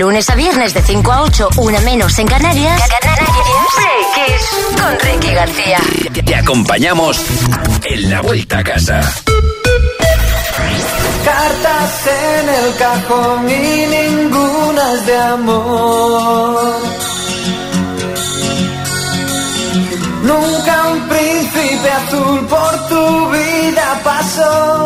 lunes a viernes de 5 a 8, una menos en Canarias. Canarias. con Ricky García. Te acompañamos en la vuelta a casa. Cartas en el cajón y ninguna es de amor. Nunca un príncipe azul por tu vida pasó.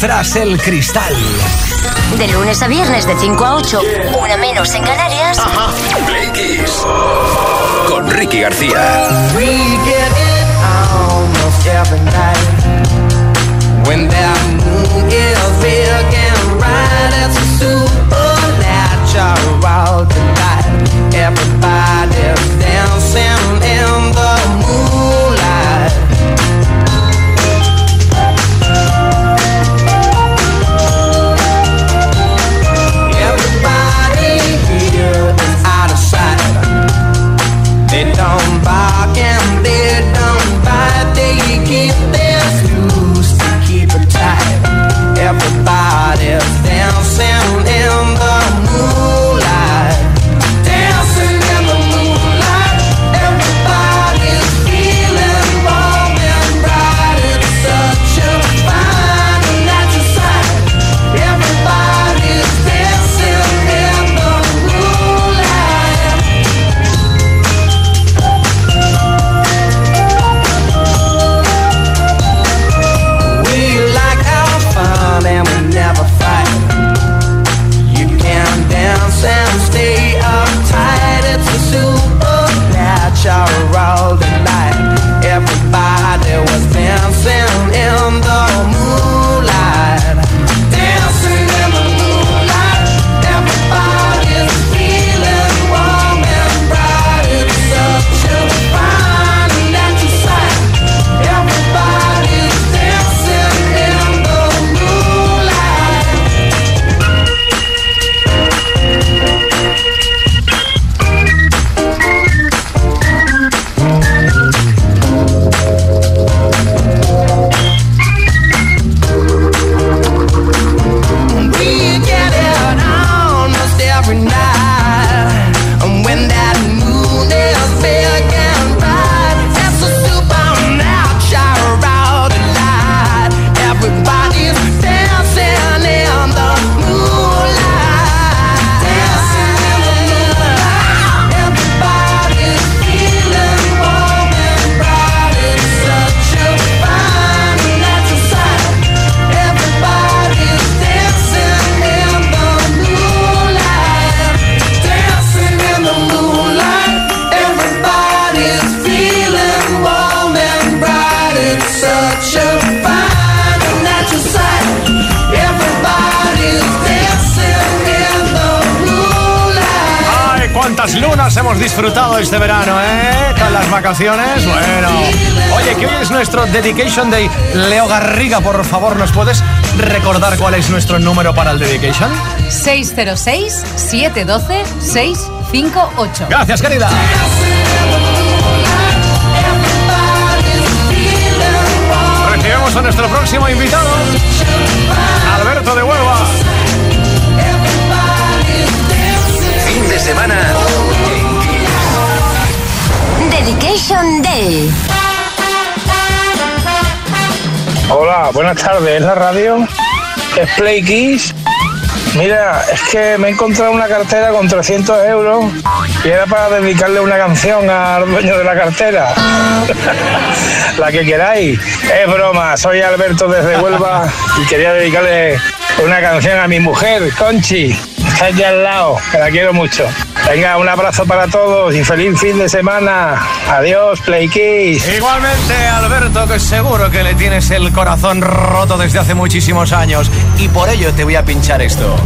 Tras el cristal. De lunes a viernes de 5 a 8, una menos en Canarias. Play Kiss. Con Ricky García. We get it almost every night. When that moon is big este verano, ¿eh? Con las vacaciones. Bueno. Oye, que hoy es nuestro Dedication Day. Leo Garriga, por favor, ¿nos puedes recordar cuál es nuestro número para el Dedication? 606-712-658. Gracias, querida. Recibimos a nuestro próximo invitado, Alberto de Huelva. Fin de semana Dedication Day. Hola, buenas tardes. ¿Es la radio? ¿Es Play Kiss? Mira, es que me he encontrado una cartera con 300 euros y era para dedicarle una canción al dueño de la cartera. la que queráis. Es broma, soy Alberto desde Huelva y quería dedicarle una canción a mi mujer, Conchi. Está allí al lado, que la quiero mucho. Venga, un abrazo para todos y feliz fin de semana. Adiós, Play Kiss. Igualmente, Alberto, que seguro que le tienes el corazón roto desde hace muchísimos años. Y por ello te voy a pinchar esto.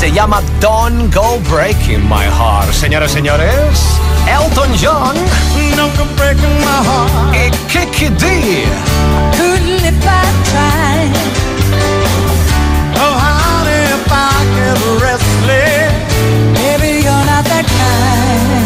Se llama Don't Go Breaking My Heart. Señores, señores, Elton John Don't go breaking my heart. y Kiki D. Couldn't if I tried. Kind.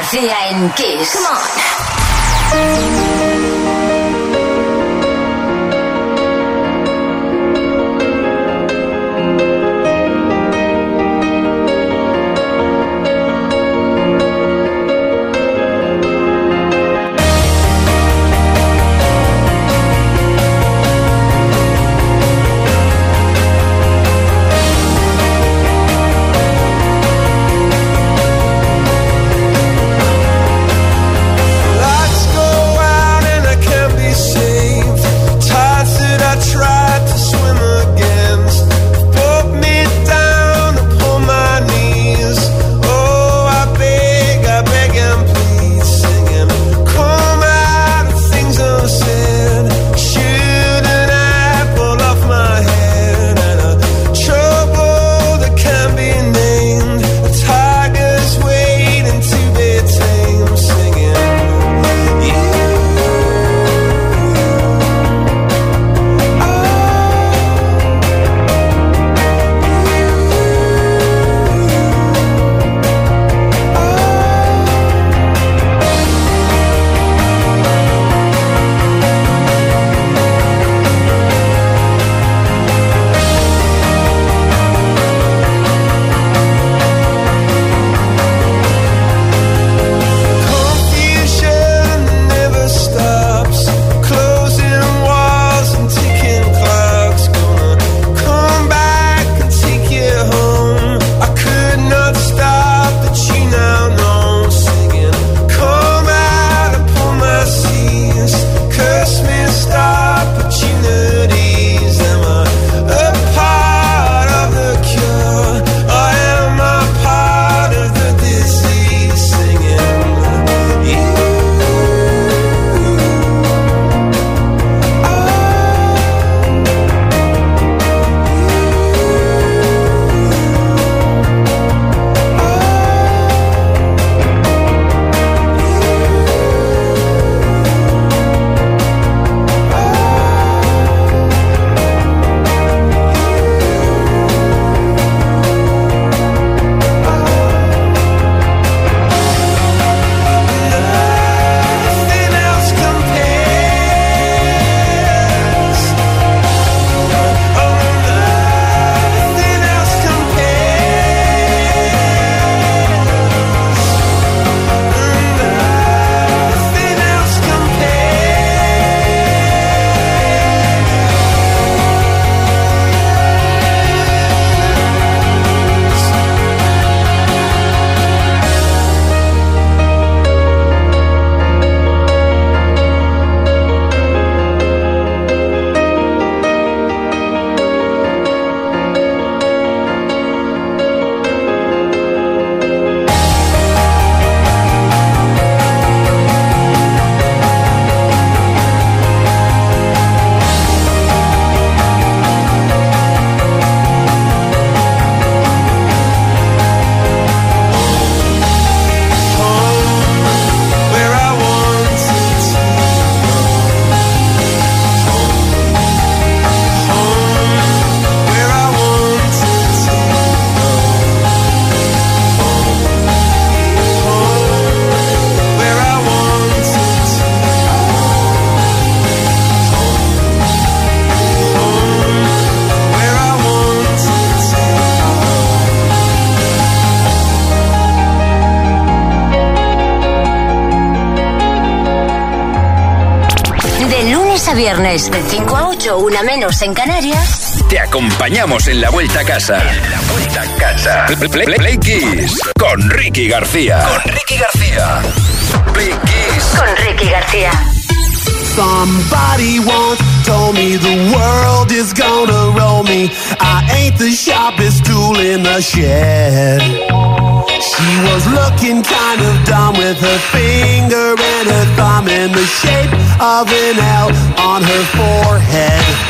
García en Kiss. Come on. en Canarias, te acompañamos en la vuelta a casa. En la vuelta a casa. Play, play, play, play Kiss con Ricky García. Con Ricky García. Play Kiss con Ricky García. Somebody once told me the world is gonna roll me. I ain't the sharpest tool in the shed. She was looking kind of dumb with her finger and her thumb in the shape of an L on her forehead.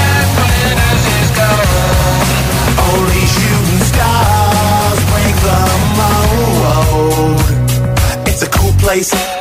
place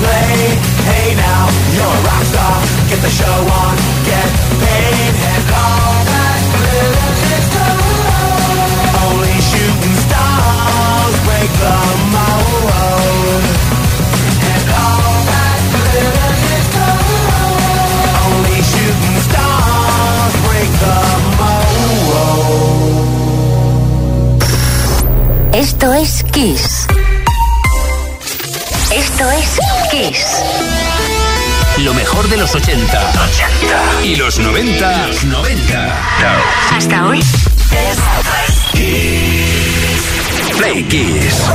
Play. Hey now, you're a rock star. Get the show on, get paid. And all that glitters. Only shooting stars break the mold. And all that. Only shooting stars break the mold. Esto es Kiss. Esto es Kiss. Lo mejor de los 80, y los 90. Los 90. Hasta hoy. Play Kiss.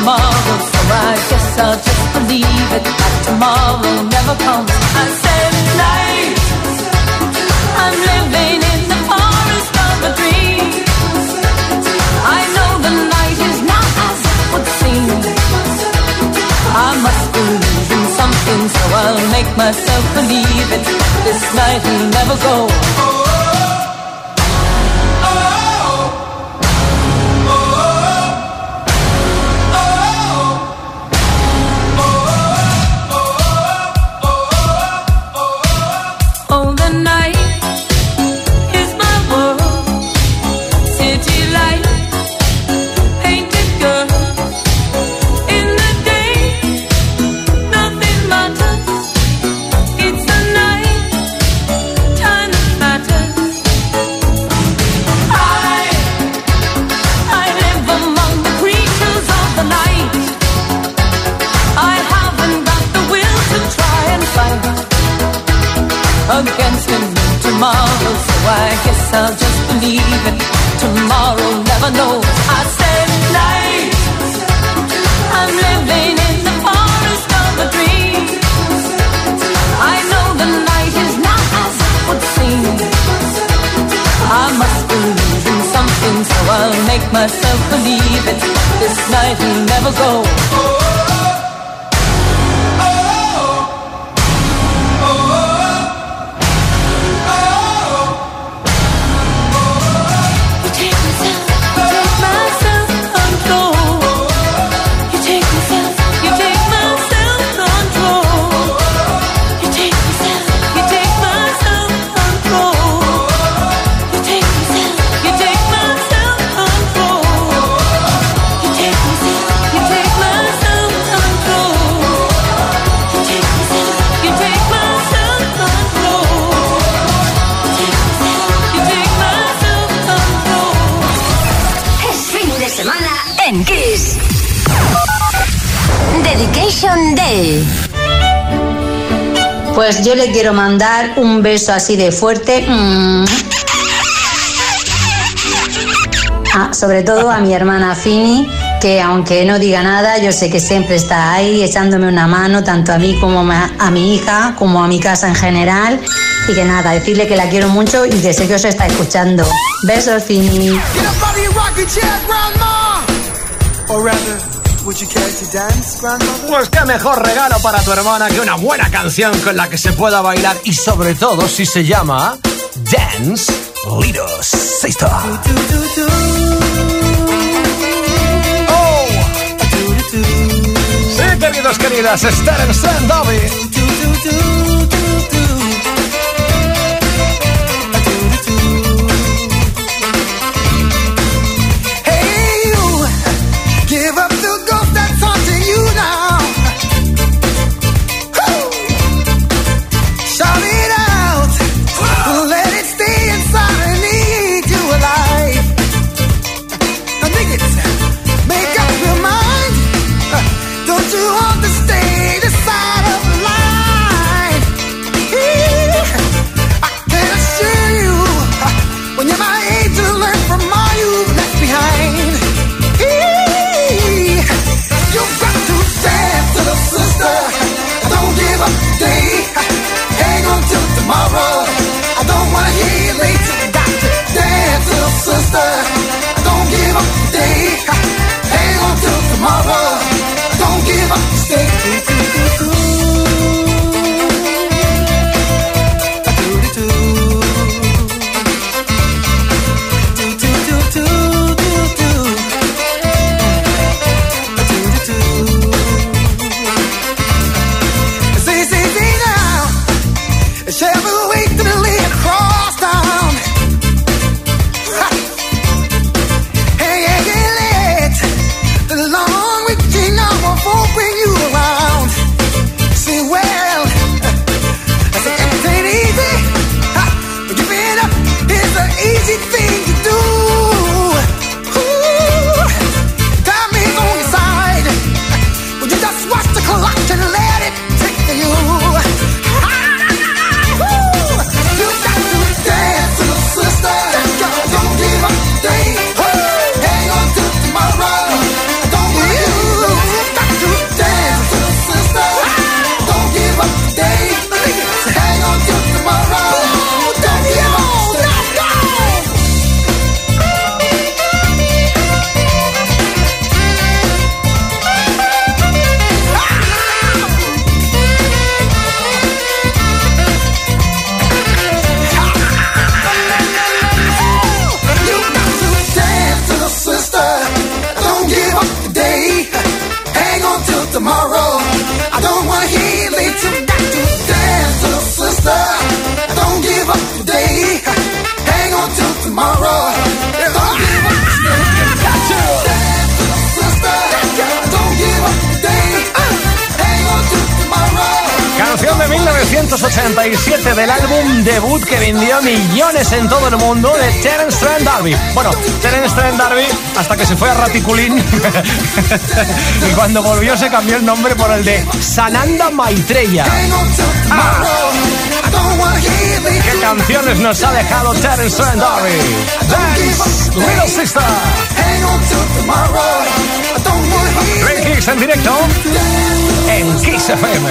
Tomorrow. So I guess I'll just believe it that tomorrow never comes. I said night. I'm living in the forest of a dream. I know the night is not as it would seem. I must be losing something, so I'll make myself believe it. This night will never go. Quiero mandar un beso así de fuerte. Mm. Ah, sobre todo a mi hermana Fini, que aunque no diga nada, yo sé que siempre está ahí echándome una mano, tanto a mí como a mi hija, como a mi casa en general. Y que nada, decirle que la quiero mucho y que sé que os está escuchando. Besos, Fini. Pues qué mejor regalo para tu hermana que una buena canción con la que se pueda bailar y sobre todo si se llama Dance Little Sister. Oh. Sí, queridos, queridas, estar en Stand hasta que se fue a Raticulín y cuando volvió se cambió el nombre por el de Sananda Maitreya. Ah. ¿Qué canciones nos ha dejado Terence D'Arby? Dance, Little Sister. Play Kicks en directo en Kiss FM.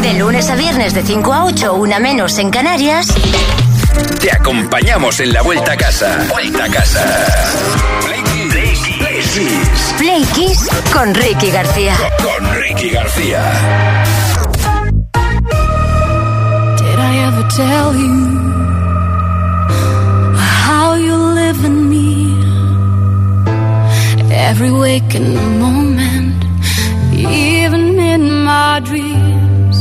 De lunes a viernes de 5 a 8, una menos en Canarias. Te acompañamos en la vuelta a casa. Vuelta a casa. Play Kiss. Con Ricky García. Con, Ricky García. Did I ever tell you how you live in me? Every waking moment, even in my dreams.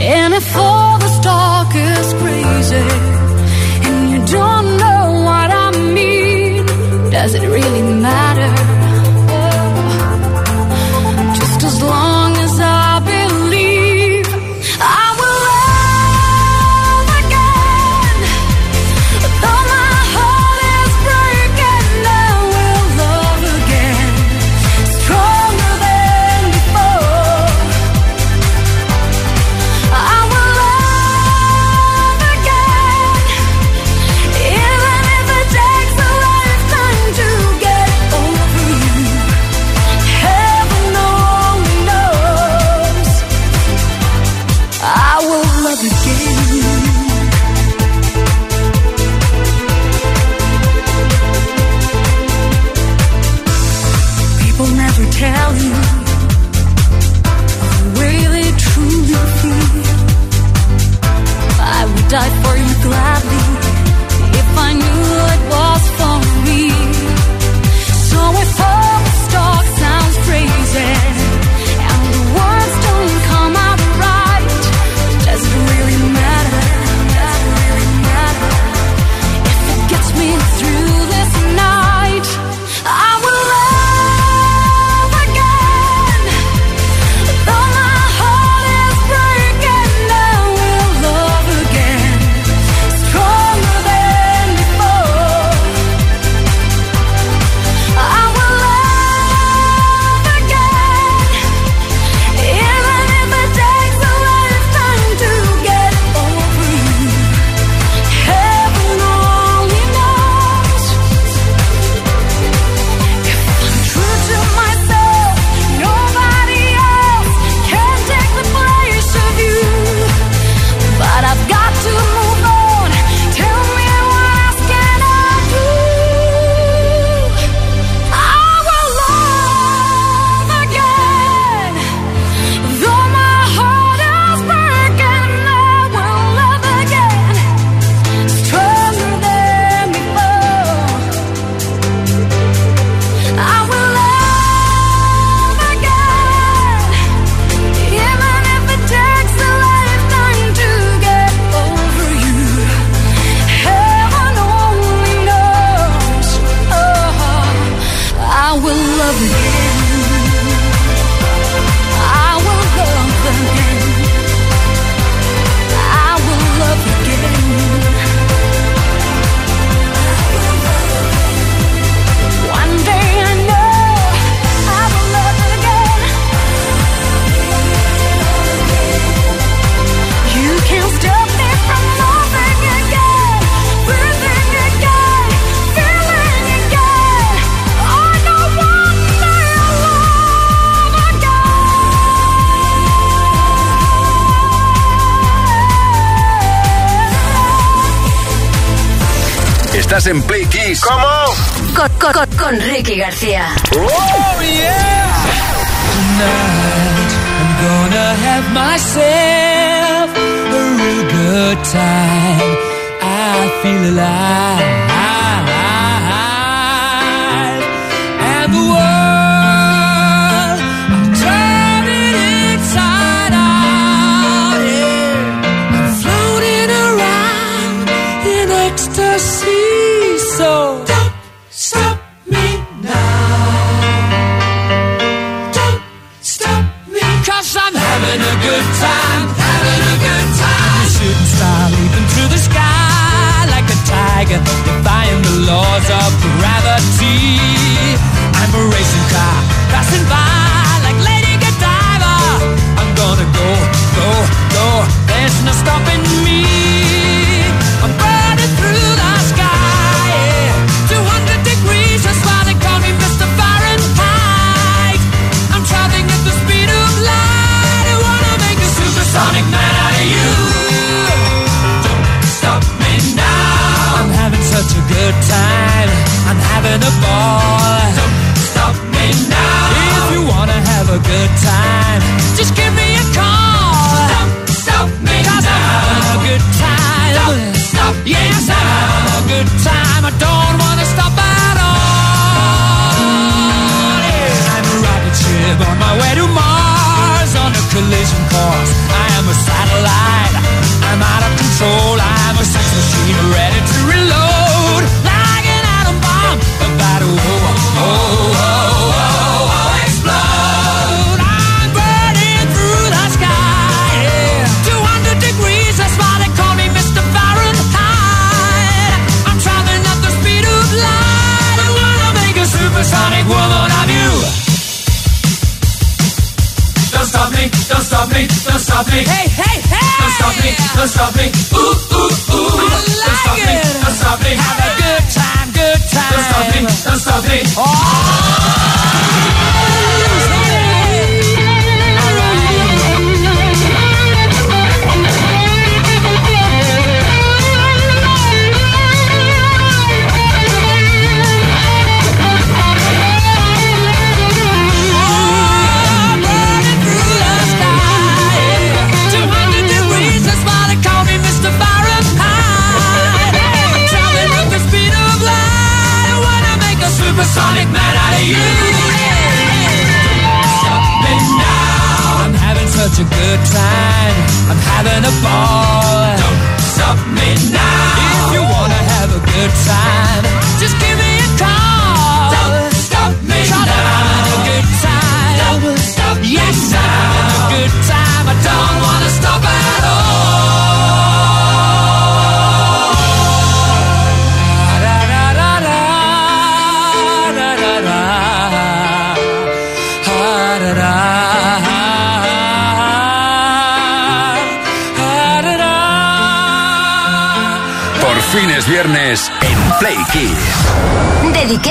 And if all the talk is crazy. don't know what I mean, does it really matter? tell you the way they truly feel. I would die for you gladly if I knew it was for me. So if sounds crazy. con Ricky García. Oh, yeah. Tonight, I'm gonna have myself a real good time.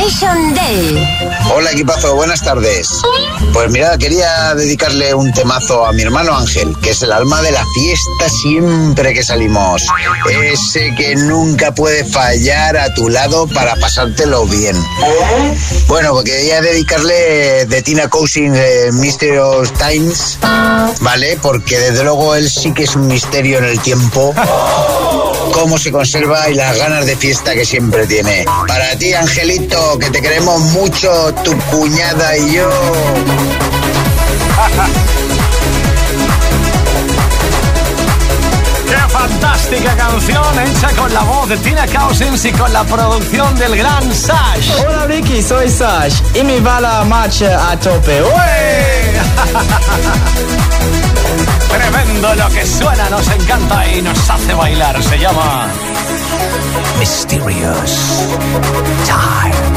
Station Day. Hola equipazo, buenas tardes. Pues mira, quería dedicarle un temazo a mi hermano Ángel, que es el alma de la fiesta siempre que salimos. Ese que nunca puede fallar a tu lado para pasártelo bien. Bueno, quería dedicarle de Tina Cousin eh, de Mysterious Times, ¿vale? Porque desde luego él sí que es un misterio en el tiempo cómo se conserva y las ganas de fiesta que siempre tiene. Para ti, Angelito, que te queremos mucho, tu cuñada y yo. ¡Qué fantástica canción hecha con la voz de Tina Cousins y con la producción del gran Sash! Hola Ricky, soy Sash y mi bala marcha a tope. ¡Uey! Tremendo lo que suena, nos encanta y nos hace bailar. Se llama Mysterious Times.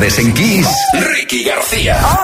Tardes Kiss, Ricky García.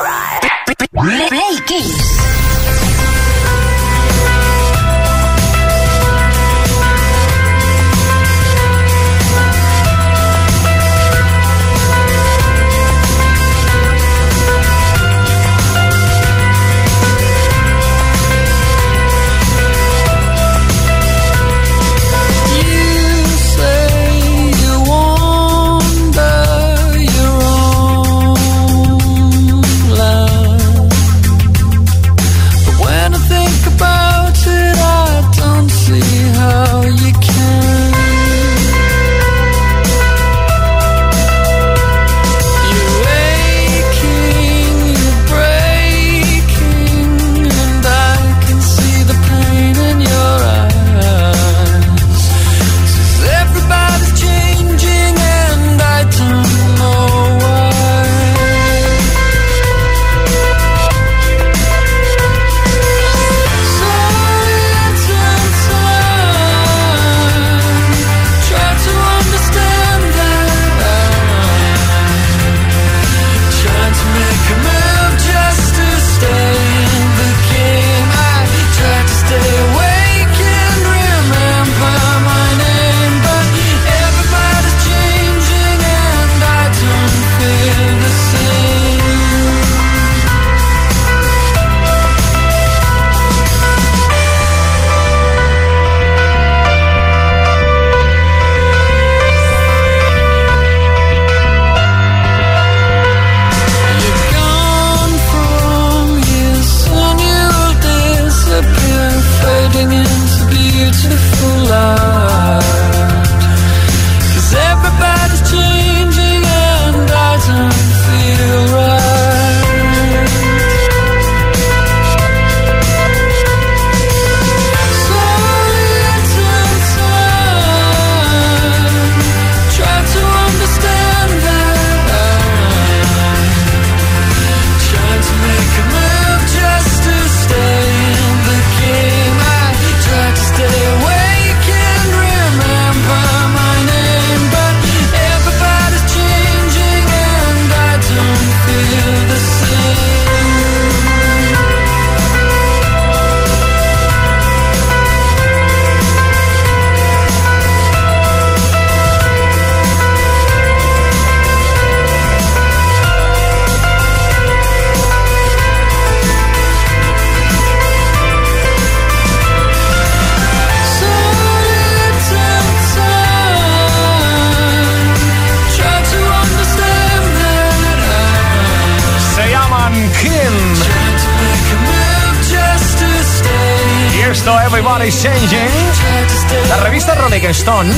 Stone,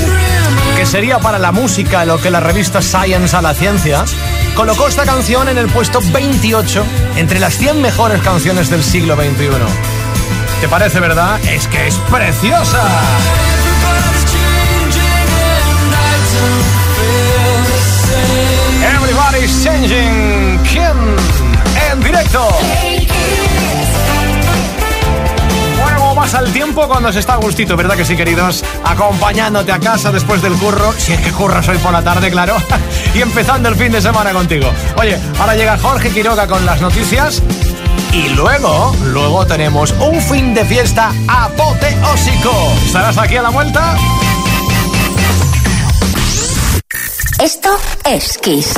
que sería para la música lo que la revista Science a la ciencia, colocó esta canción en el puesto 28 entre las 100 mejores canciones del siglo XXI. ¿Te parece verdad? Es que es preciosa. Everybody's Changing. ¿Quién? En directo. Pasa el tiempo cuando se está a gustito, verdad que sí, queridos? Acompañándote a casa después del curro, si es que curras hoy por la tarde, claro, y empezando el fin de semana contigo. Oye, ahora llega Jorge Quiroga con las noticias y luego, luego tenemos un fin de fiesta apoteósico. ¿Estarás aquí a la vuelta? Esto es Kiss.